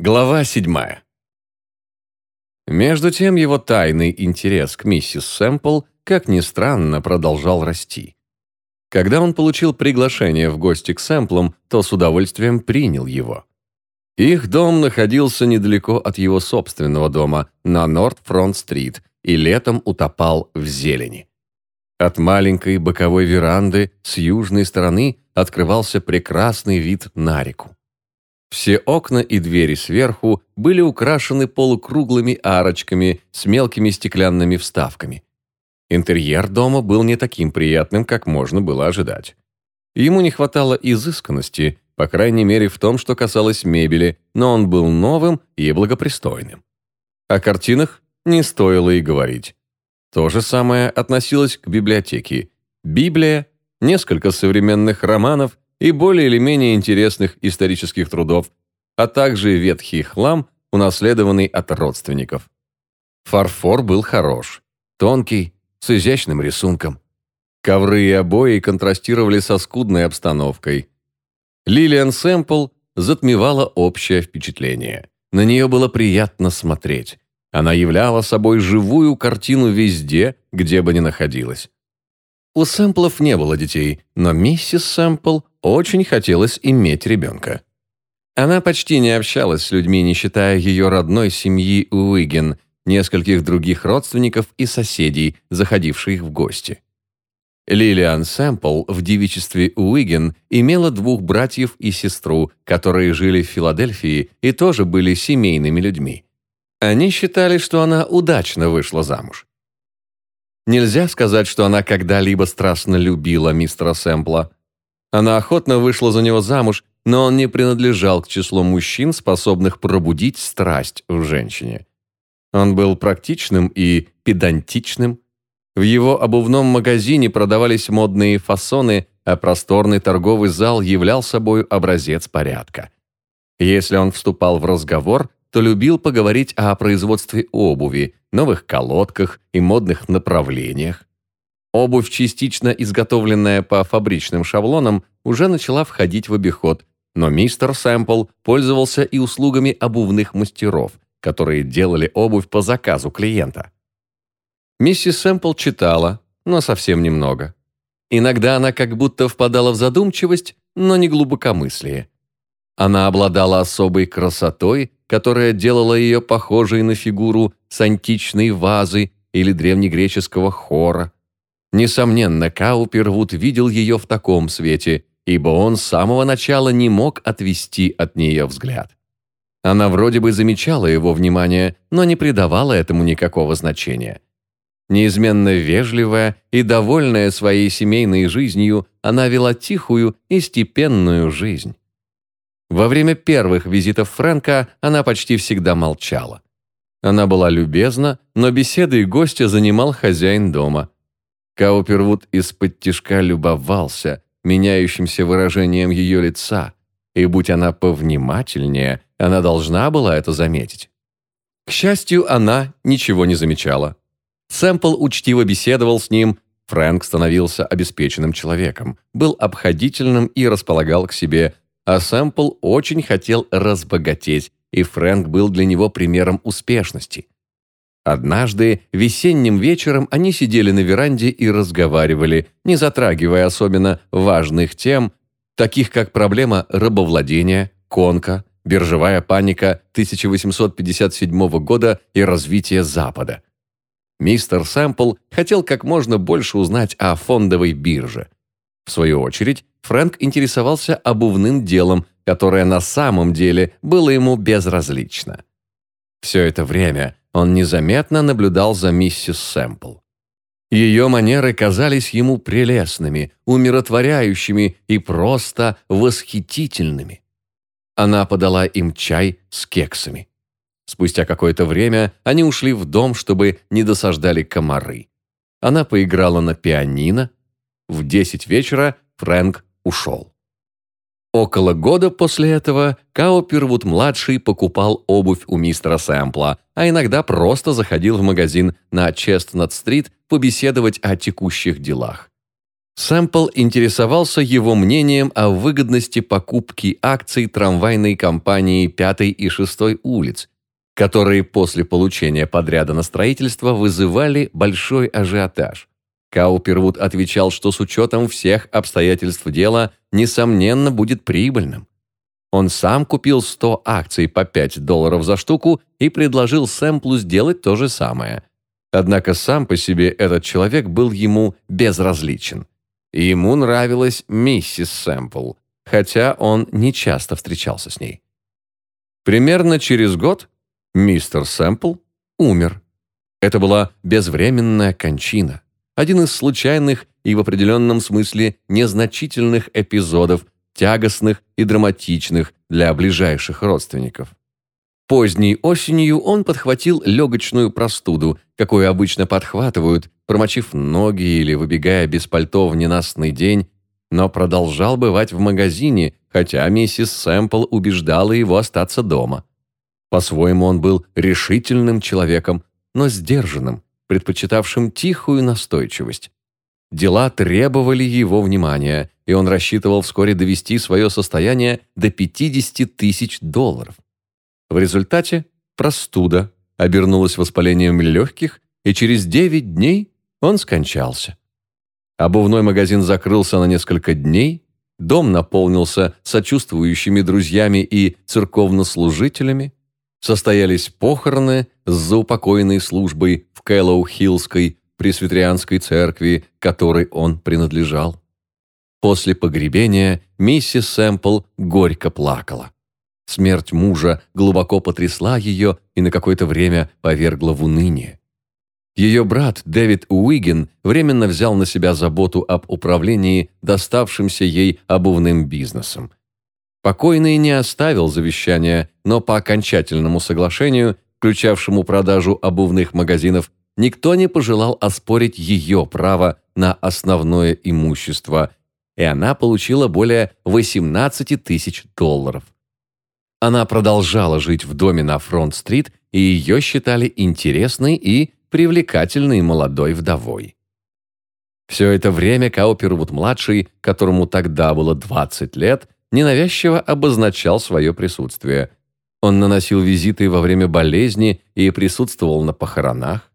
Глава седьмая. Между тем его тайный интерес к миссис Сэмпл, как ни странно, продолжал расти. Когда он получил приглашение в гости к Сэмплам, то с удовольствием принял его. Их дом находился недалеко от его собственного дома, на Норт-Фронт-стрит, и летом утопал в зелени. От маленькой боковой веранды с южной стороны открывался прекрасный вид на реку. Все окна и двери сверху были украшены полукруглыми арочками с мелкими стеклянными вставками. Интерьер дома был не таким приятным, как можно было ожидать. Ему не хватало изысканности, по крайней мере в том, что касалось мебели, но он был новым и благопристойным. О картинах не стоило и говорить. То же самое относилось к библиотеке. Библия, несколько современных романов и более или менее интересных исторических трудов, а также ветхий хлам, унаследованный от родственников. Фарфор был хорош, тонкий, с изящным рисунком. Ковры и обои контрастировали со скудной обстановкой. Лилиан Сэмпл затмевала общее впечатление. На нее было приятно смотреть. Она являла собой живую картину везде, где бы ни находилась. У Сэмплов не было детей, но миссис Сэмпл очень хотелось иметь ребенка. Она почти не общалась с людьми, не считая ее родной семьи Уиген, нескольких других родственников и соседей, заходивших в гости. Лилиан Сэмпл в девичестве Уиген имела двух братьев и сестру, которые жили в Филадельфии и тоже были семейными людьми. Они считали, что она удачно вышла замуж. Нельзя сказать, что она когда-либо страстно любила мистера Сэмпла. Она охотно вышла за него замуж, но он не принадлежал к числу мужчин, способных пробудить страсть в женщине. Он был практичным и педантичным. В его обувном магазине продавались модные фасоны, а просторный торговый зал являл собой образец порядка. Если он вступал в разговор, то любил поговорить о производстве обуви, новых колодках и модных направлениях. Обувь, частично изготовленная по фабричным шаблонам, уже начала входить в обиход, но мистер Сэмпл пользовался и услугами обувных мастеров, которые делали обувь по заказу клиента. Миссис Сэмпл читала, но совсем немного. Иногда она как будто впадала в задумчивость, но не глубокомыслие. Она обладала особой красотой, которая делала ее похожей на фигуру с античной вазы или древнегреческого хора. Несомненно, Каупервуд видел ее в таком свете, ибо он с самого начала не мог отвести от нее взгляд. Она вроде бы замечала его внимание, но не придавала этому никакого значения. Неизменно вежливая и довольная своей семейной жизнью, она вела тихую и степенную жизнь. Во время первых визитов Фрэнка она почти всегда молчала. Она была любезна, но беседой гостя занимал хозяин дома. Каупервуд из-под тишка любовался меняющимся выражением ее лица, и будь она повнимательнее, она должна была это заметить. К счастью, она ничего не замечала. Сэмпл учтиво беседовал с ним, Фрэнк становился обеспеченным человеком, был обходительным и располагал к себе, а Сэмпл очень хотел разбогатеть, и Фрэнк был для него примером успешности. Однажды весенним вечером они сидели на веранде и разговаривали, не затрагивая особенно важных тем, таких как проблема рабовладения, конка, биржевая паника 1857 года и развитие Запада. Мистер Сэмпл хотел как можно больше узнать о фондовой бирже. В свою очередь, Фрэнк интересовался обувным делом, которое на самом деле было ему безразлично. Все это время он незаметно наблюдал за миссис Сэмпл. Ее манеры казались ему прелестными, умиротворяющими и просто восхитительными. Она подала им чай с кексами. Спустя какое-то время они ушли в дом, чтобы не досаждали комары. Она поиграла на пианино, в десять вечера Фрэнк ушел. Около года после этого Каупервуд-младший покупал обувь у мистера Сэмпла, а иногда просто заходил в магазин на Честнат-стрит побеседовать о текущих делах. Сэмпл интересовался его мнением о выгодности покупки акций трамвайной компании 5 и 6 улиц, которые после получения подряда на строительство вызывали большой ажиотаж. Каупервуд отвечал, что с учетом всех обстоятельств дела, несомненно, будет прибыльным. Он сам купил 100 акций по 5 долларов за штуку и предложил Сэмплу сделать то же самое. Однако сам по себе этот человек был ему безразличен. И ему нравилась миссис Сэмпл, хотя он не часто встречался с ней. Примерно через год мистер Сэмпл умер. Это была безвременная кончина, один из случайных и в определенном смысле незначительных эпизодов, тягостных и драматичных для ближайших родственников. Поздней осенью он подхватил легочную простуду, какую обычно подхватывают, промочив ноги или выбегая без пальто в ненастный день, но продолжал бывать в магазине, хотя миссис Сэмпл убеждала его остаться дома. По-своему он был решительным человеком, но сдержанным, предпочитавшим тихую настойчивость. Дела требовали его внимания, и он рассчитывал вскоре довести свое состояние до 50 тысяч долларов. В результате простуда обернулась воспалением легких, и через 9 дней он скончался. Обувной магазин закрылся на несколько дней, дом наполнился сочувствующими друзьями и церковнослужителями, состоялись похороны с заупокойной службой в Кэллоу-Хиллской пресвитерианской церкви, которой он принадлежал. После погребения миссис Сэмпл горько плакала. Смерть мужа глубоко потрясла ее и на какое-то время повергла в уныние. Ее брат Дэвид Уиген временно взял на себя заботу об управлении доставшимся ей обувным бизнесом. Покойный не оставил завещания, но по окончательному соглашению, включавшему продажу обувных магазинов, никто не пожелал оспорить ее право на основное имущество, и она получила более 18 тысяч долларов. Она продолжала жить в доме на Фронт-стрит, и ее считали интересной и привлекательной молодой вдовой. Все это время Каупервуд-младший, которому тогда было 20 лет, ненавязчиво обозначал свое присутствие. Он наносил визиты во время болезни и присутствовал на похоронах.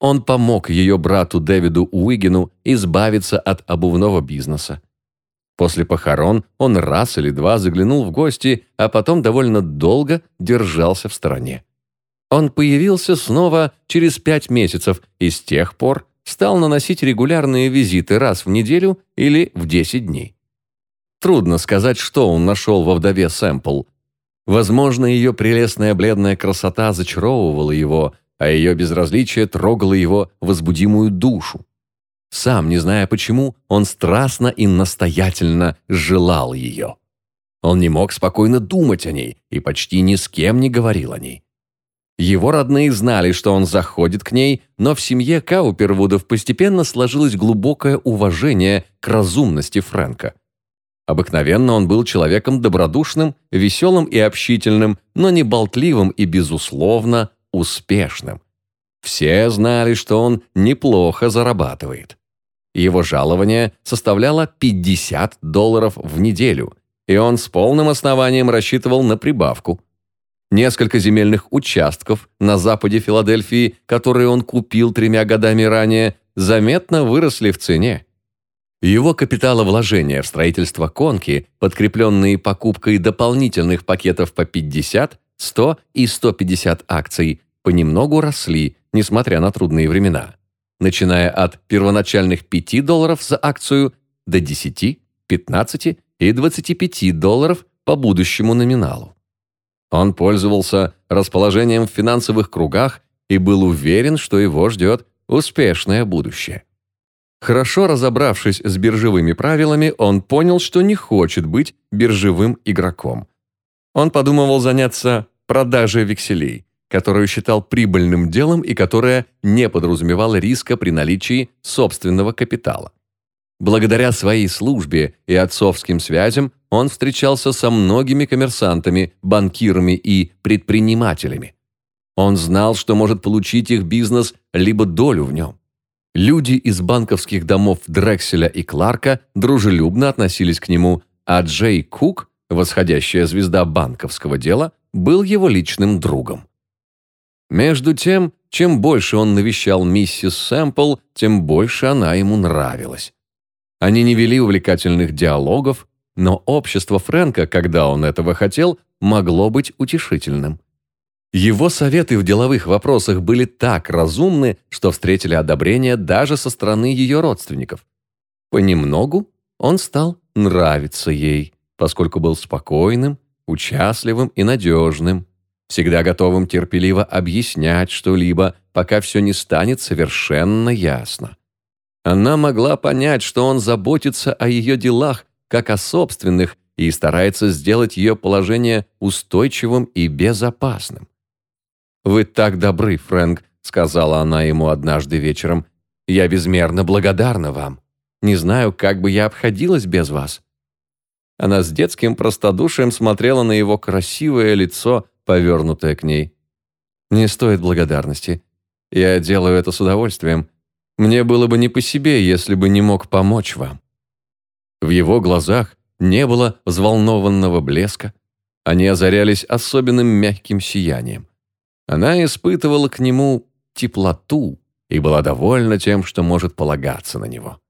Он помог ее брату Дэвиду Уигину избавиться от обувного бизнеса. После похорон он раз или два заглянул в гости, а потом довольно долго держался в стороне. Он появился снова через пять месяцев и с тех пор стал наносить регулярные визиты раз в неделю или в 10 дней. Трудно сказать, что он нашел во вдове Сэмпл. Возможно, ее прелестная бледная красота зачаровывала его, а ее безразличие трогало его возбудимую душу. Сам, не зная почему, он страстно и настоятельно желал ее. Он не мог спокойно думать о ней и почти ни с кем не говорил о ней. Его родные знали, что он заходит к ней, но в семье Каупервудов постепенно сложилось глубокое уважение к разумности Фрэнка. Обыкновенно он был человеком добродушным, веселым и общительным, но не болтливым и, безусловно, успешным. Все знали, что он неплохо зарабатывает. Его жалование составляло 50 долларов в неделю, и он с полным основанием рассчитывал на прибавку. Несколько земельных участков на западе Филадельфии, которые он купил тремя годами ранее, заметно выросли в цене. Его капиталовложения в строительство конки, подкрепленные покупкой дополнительных пакетов по 50, 100 и 150 акций, понемногу росли, несмотря на трудные времена начиная от первоначальных 5 долларов за акцию до 10, 15 и 25 долларов по будущему номиналу. Он пользовался расположением в финансовых кругах и был уверен, что его ждет успешное будущее. Хорошо разобравшись с биржевыми правилами, он понял, что не хочет быть биржевым игроком. Он подумывал заняться продажей векселей, которую считал прибыльным делом и которая не подразумевала риска при наличии собственного капитала. Благодаря своей службе и отцовским связям он встречался со многими коммерсантами, банкирами и предпринимателями. Он знал, что может получить их бизнес либо долю в нем. Люди из банковских домов Дрекселя и Кларка дружелюбно относились к нему, а Джей Кук, восходящая звезда банковского дела, был его личным другом. Между тем, чем больше он навещал миссис Сэмпл, тем больше она ему нравилась. Они не вели увлекательных диалогов, но общество Фрэнка, когда он этого хотел, могло быть утешительным. Его советы в деловых вопросах были так разумны, что встретили одобрение даже со стороны ее родственников. Понемногу он стал нравиться ей, поскольку был спокойным, участливым и надежным, всегда готовым терпеливо объяснять что-либо, пока все не станет совершенно ясно. Она могла понять, что он заботится о ее делах, как о собственных, и старается сделать ее положение устойчивым и безопасным. «Вы так добры, Фрэнк», — сказала она ему однажды вечером. «Я безмерно благодарна вам. Не знаю, как бы я обходилась без вас». Она с детским простодушием смотрела на его красивое лицо, повернутое к ней. «Не стоит благодарности. Я делаю это с удовольствием. Мне было бы не по себе, если бы не мог помочь вам». В его глазах не было взволнованного блеска. Они озарялись особенным мягким сиянием. Она испытывала к нему теплоту и была довольна тем, что может полагаться на него.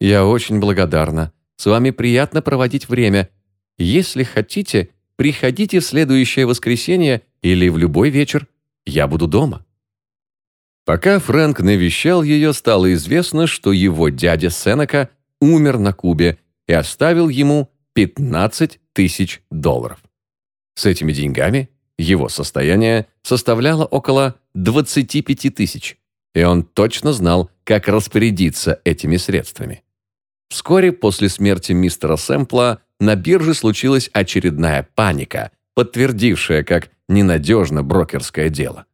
«Я очень благодарна. С вами приятно проводить время. Если хотите, приходите в следующее воскресенье или в любой вечер. Я буду дома». Пока Фрэнк навещал ее, стало известно, что его дядя Сенека умер на Кубе и оставил ему 15 тысяч долларов. С этими деньгами его состояние составляло около 25 тысяч, и он точно знал, как распорядиться этими средствами. Вскоре после смерти мистера Сэмпла на бирже случилась очередная паника, подтвердившая, как ненадежно брокерское дело.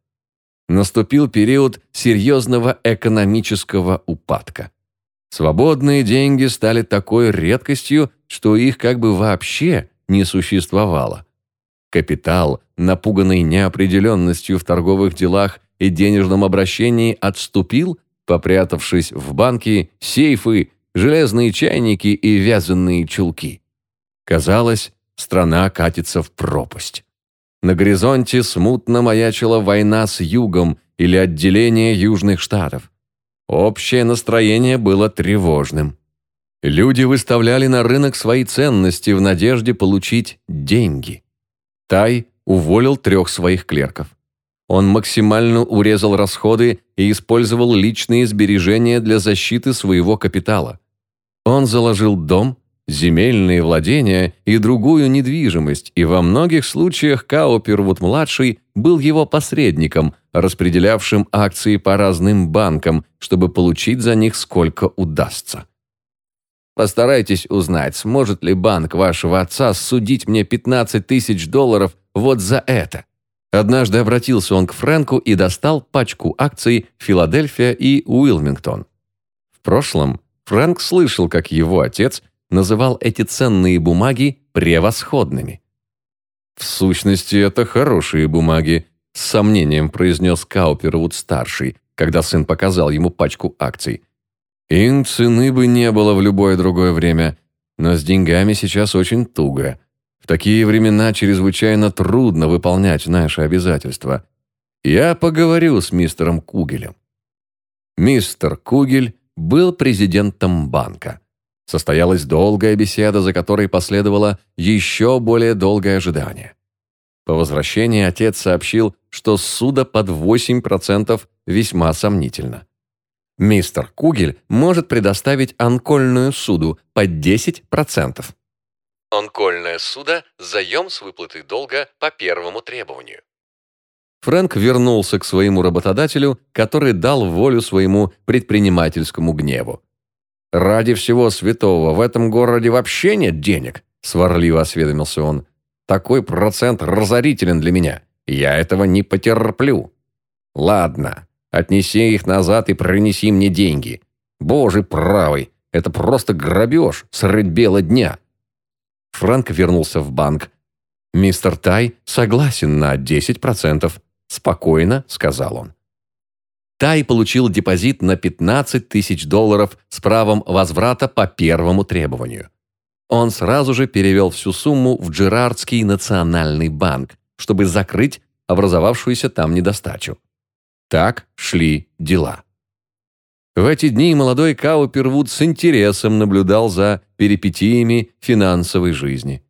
Наступил период серьезного экономического упадка. Свободные деньги стали такой редкостью, что их как бы вообще не существовало. Капитал, напуганный неопределенностью в торговых делах и денежном обращении, отступил, попрятавшись в банки, сейфы, железные чайники и вязаные чулки. Казалось, страна катится в пропасть. На горизонте смутно маячила война с Югом или отделение Южных Штатов. Общее настроение было тревожным. Люди выставляли на рынок свои ценности в надежде получить деньги. Тай уволил трех своих клерков. Он максимально урезал расходы и использовал личные сбережения для защиты своего капитала. Он заложил дом, земельные владения и другую недвижимость, и во многих случаях Каупервуд-младший был его посредником, распределявшим акции по разным банкам, чтобы получить за них сколько удастся. Постарайтесь узнать, сможет ли банк вашего отца судить мне 15 тысяч долларов вот за это. Однажды обратился он к Фрэнку и достал пачку акций «Филадельфия» и «Уилмингтон». В прошлом Фрэнк слышал, как его отец называл эти ценные бумаги превосходными. «В сущности, это хорошие бумаги», – с сомнением произнес Каупервуд-старший, когда сын показал ему пачку акций. «Им цены бы не было в любое другое время, но с деньгами сейчас очень туго. В такие времена чрезвычайно трудно выполнять наши обязательства. Я поговорю с мистером Кугелем». Мистер Кугель был президентом банка. Состоялась долгая беседа, за которой последовало еще более долгое ожидание. По возвращении отец сообщил, что суда под 8% весьма сомнительно. Мистер Кугель может предоставить анкольную суду под 10%. Анкольное суда – заем с выплатой долга по первому требованию. Фрэнк вернулся к своему работодателю, который дал волю своему предпринимательскому гневу. «Ради всего святого, в этом городе вообще нет денег», – сварливо осведомился он. «Такой процент разорителен для меня. Я этого не потерплю». «Ладно, отнеси их назад и принеси мне деньги. Боже правый, это просто грабеж средь бела дня». Фрэнк вернулся в банк. «Мистер Тай согласен на 10%. «Спокойно», — сказал он. Тай получил депозит на 15 тысяч долларов с правом возврата по первому требованию. Он сразу же перевел всю сумму в Джерардский национальный банк, чтобы закрыть образовавшуюся там недостачу. Так шли дела. В эти дни молодой Каупервуд с интересом наблюдал за перипетиями финансовой жизни.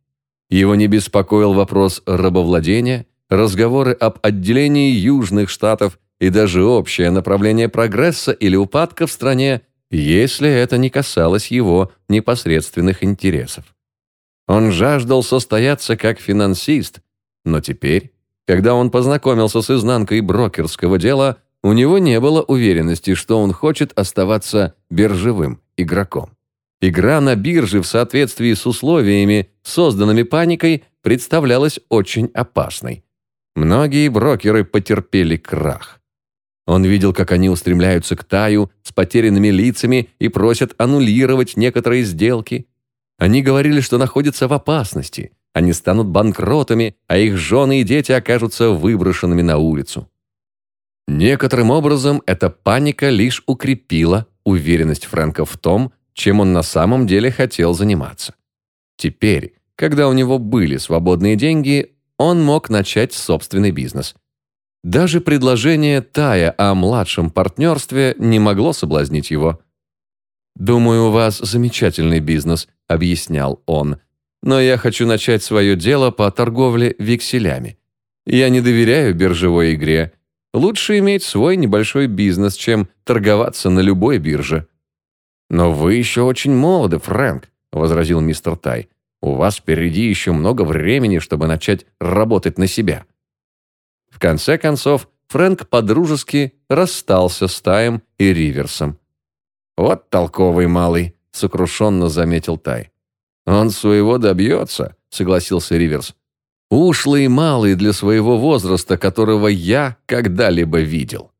Его не беспокоил вопрос рабовладения, разговоры об отделении Южных Штатов и даже общее направление прогресса или упадка в стране, если это не касалось его непосредственных интересов. Он жаждал состояться как финансист, но теперь, когда он познакомился с изнанкой брокерского дела, у него не было уверенности, что он хочет оставаться биржевым игроком. Игра на бирже в соответствии с условиями, созданными паникой, представлялась очень опасной. Многие брокеры потерпели крах. Он видел, как они устремляются к Таю с потерянными лицами и просят аннулировать некоторые сделки. Они говорили, что находятся в опасности, они станут банкротами, а их жены и дети окажутся выброшенными на улицу. Некоторым образом эта паника лишь укрепила уверенность Фрэнка в том, чем он на самом деле хотел заниматься. Теперь, когда у него были свободные деньги, он мог начать собственный бизнес. Даже предложение Тая о младшем партнерстве не могло соблазнить его. «Думаю, у вас замечательный бизнес», — объяснял он. «Но я хочу начать свое дело по торговле векселями. Я не доверяю биржевой игре, Лучше иметь свой небольшой бизнес, чем торговаться на любой бирже. «Но вы еще очень молоды, Фрэнк», — возразил мистер Тай. «У вас впереди еще много времени, чтобы начать работать на себя». В конце концов, Фрэнк подружески расстался с Таем и Риверсом. «Вот толковый малый», — сокрушенно заметил Тай. «Он своего добьется», — согласился Риверс. Ушлый малый для своего возраста, которого я когда-либо видел.